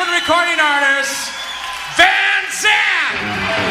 for the recording artist, Van Zandt.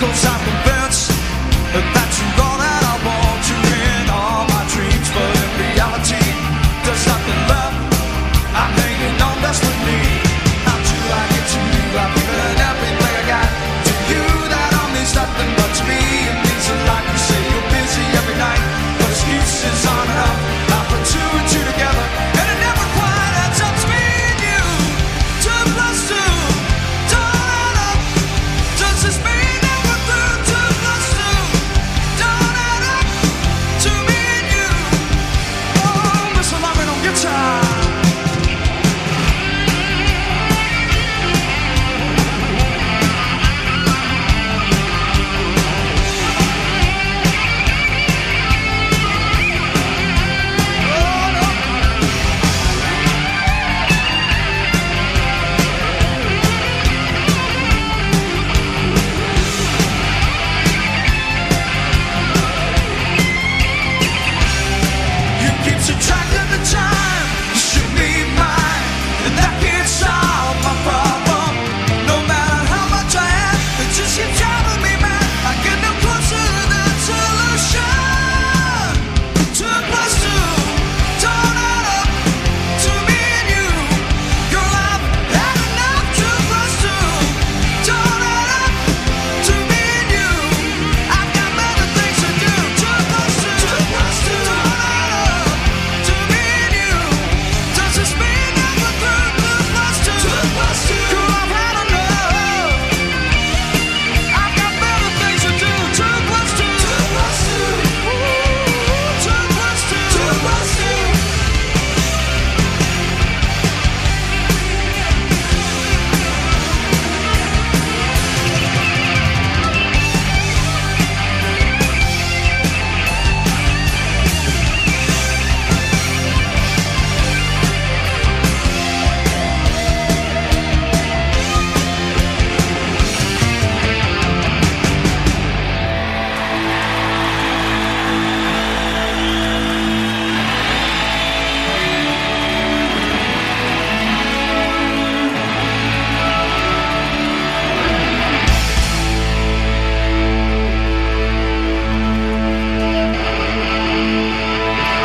Know I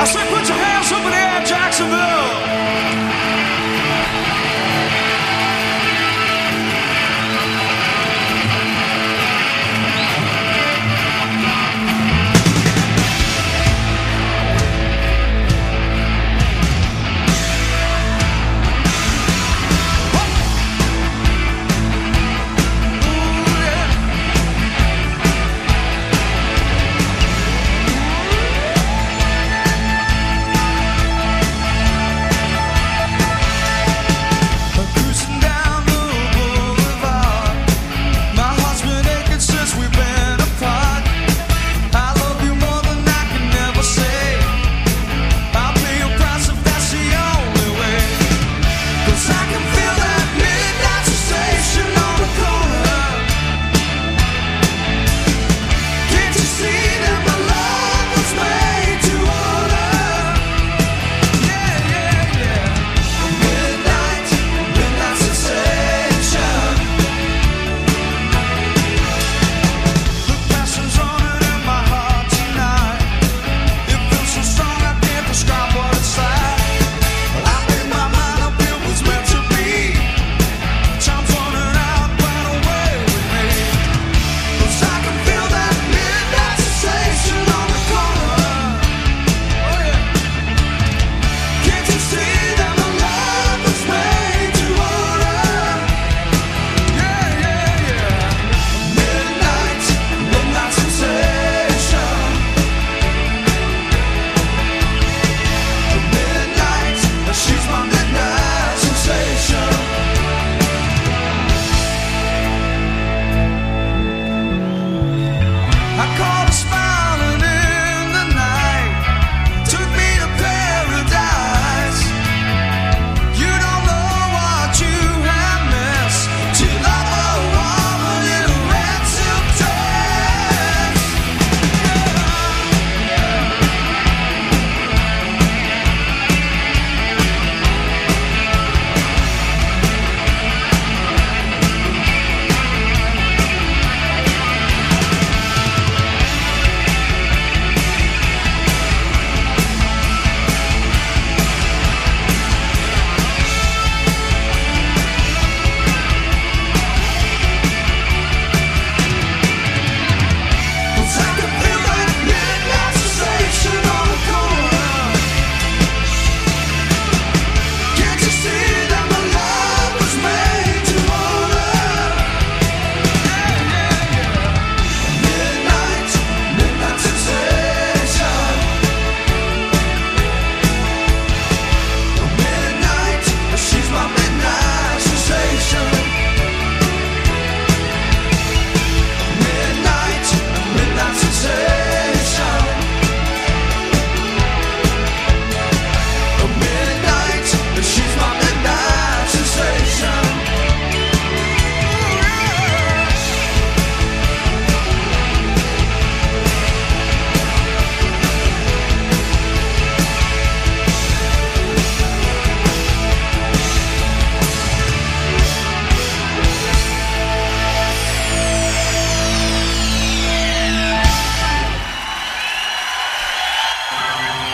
I said, put your hands